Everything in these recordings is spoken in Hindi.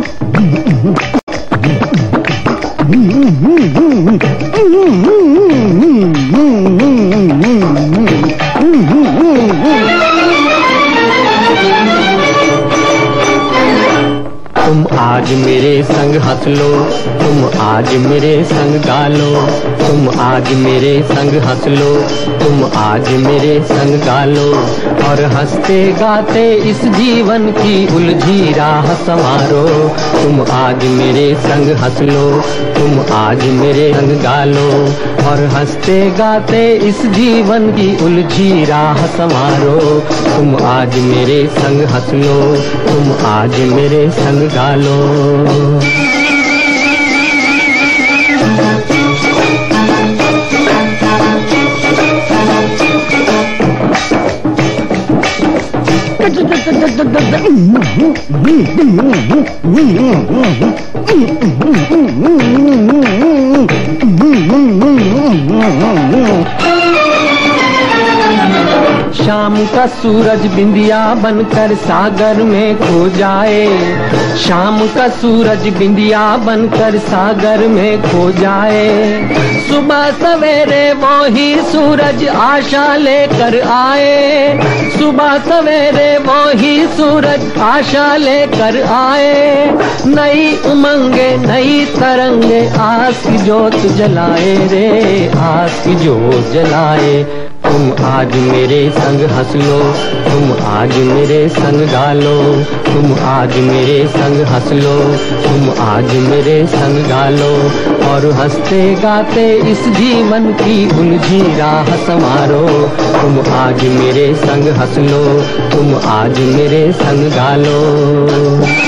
Thanks. आज मेरे संग हंस लो, तुम आज मेरे संग गा लो, तुम आज मेरे संग हंस लो, तुम आज मेरे संग गा लो। और हँसते गाते इस जीवन की उलझी राह संवारो। तुम आज मेरे संग हंस लो, तुम आज मेरे संग गा लो। और हँसते गाते इस जीवन की उलझी राह संवारो। तुम आज मेरे संग हंस लो तुम आज मेरे संग गा लो mm-hmm. शाम का सूरज बिंदिया बनकर सागर में खो जाए। शाम का सूरज बिंदिया बनकर सागर में खो जाए। सुबह सवेरे वो ही सूरज आशा लेकर आए। सुबह सवेरे वो ही सूरज आशा लेकर आए। नई उमंगे, नई तरंगे आस की जोत जलाए रे, आस की जोत जलाए। तुम आज मेरे संग हंस लो तुम आज मेरे संग गा लो तुम आज मेरे संग हंस लो तुम आज मेरे संग गा लो और हँसते गाते इस जीवन की उलझी राह संवारो। तुम आज मेरे संग हंस लो तुम आज मेरे संग गा लो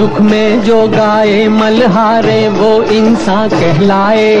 दुख में जो गाए मलहारे, वो इंसान कहलाए।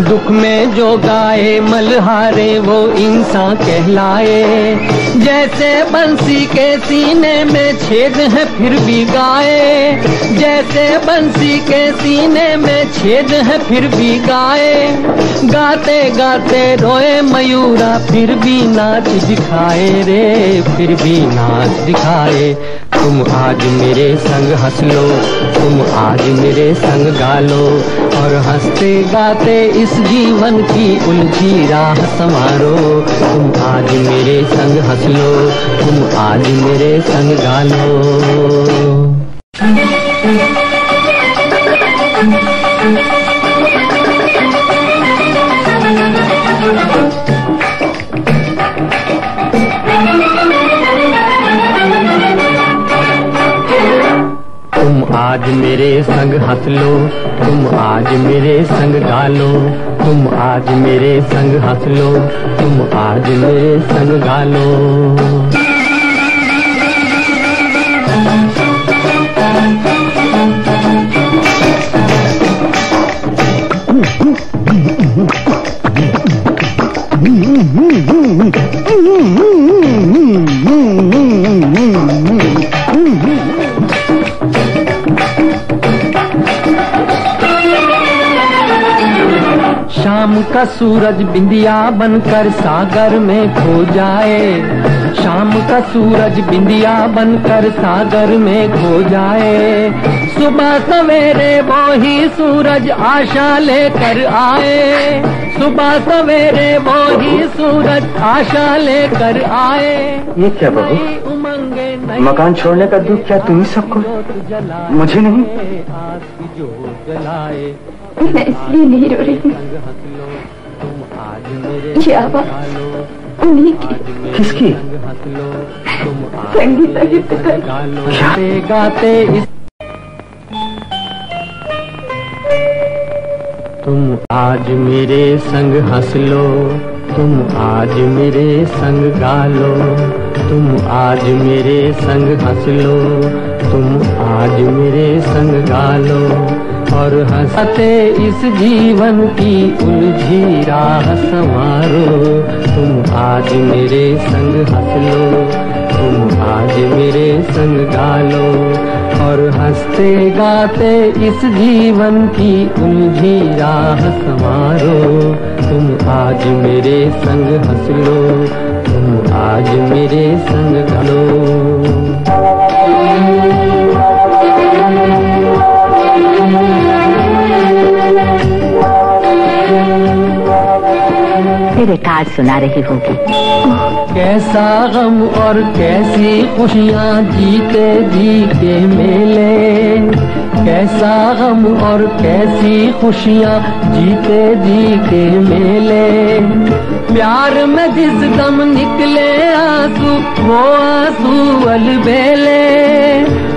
दुख में जो गाए मलहारे, वो इंसान कहलाए। जैसे बंसी के सीने में छेद है, फिर भी गाए। जैसे बंसी के सीने में छेद है, फिर भी गाए। गाते गाते रोए मयूरा, फिर भी नाच दिखाए रे, फिर भी नाच दिखाए। तुम आज मेरे संग हंस लो तुम आज मेरे संग गा लो और हँसते गाते इस जीवन की उलझी राह संवारो। तुम आज मेरे संग हंस लो तुम आज मेरे संग गा लो आज मेरे संग हंस लो, तुम आज मेरे संग गा लो, तुम आज मेरे संग हंस लो, तुम आज मेरे संग गा लो। का सूरज बिंदिया बनकर सागर में खो जाए। शाम का सूरज बिंदिया बनकर सागर में खो जाए। सुबह सवेरे वो ही सूरज आशा लेकर आए। सुबह सवेरे वो ही सूरज आशा लेकर आए। ये क्या बहू मकान छोड़ने का दुख क्या तुम्ही सबको? मुझे नहीं। मैं इसलिए नहीं रो रही ये आवाज़ उन्हीं की। किसकी? संगीता की पिता गाते गाते इस तुम आज मेरे संग हंस लो तुम आज मेरे संग गा लो तुम आज मेरे संग हंस लो तुम आज मेरे संग गा लो। और हँसते इस जीवन की उलझी राह संवारो। तुम आज मेरे संग हंस लो, तुम आज मेरे संग गालो और हँसते गाते इस जीवन की उलझी राह संवारो। तुम आज मेरे संग हंस लो, तुम आज मेरे संग गालो फिर एक सुना रही होगी। कैसा गम और कैसी खुशियाँ जीते जी के मेले। कैसा गम और कैसी खुशियाँ जीते जी के मेले। प्यार में जिस दम निकले आँसू, वो आँसू अलबेले।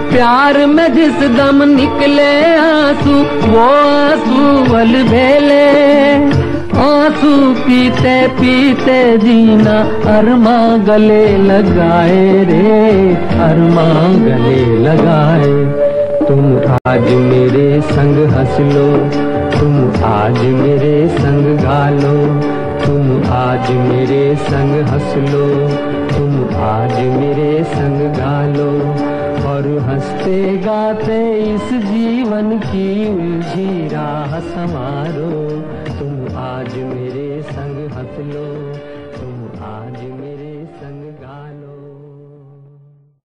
प्यार में जिस दम निकले आँसू, वो आँसू अलबेले। पीते पीते जीना अरमा गले लगाए रे, अरमा गले लगाए। तुम आज मेरे संग हंस लो तुम आज मेरे संग गा लो तुम आज मेरे संग हंस लो तुम आज मेरे संग गा लो और हँसते गाते इस जीवन की उलझी राह समारो तुम आज मेरे संग हंस लो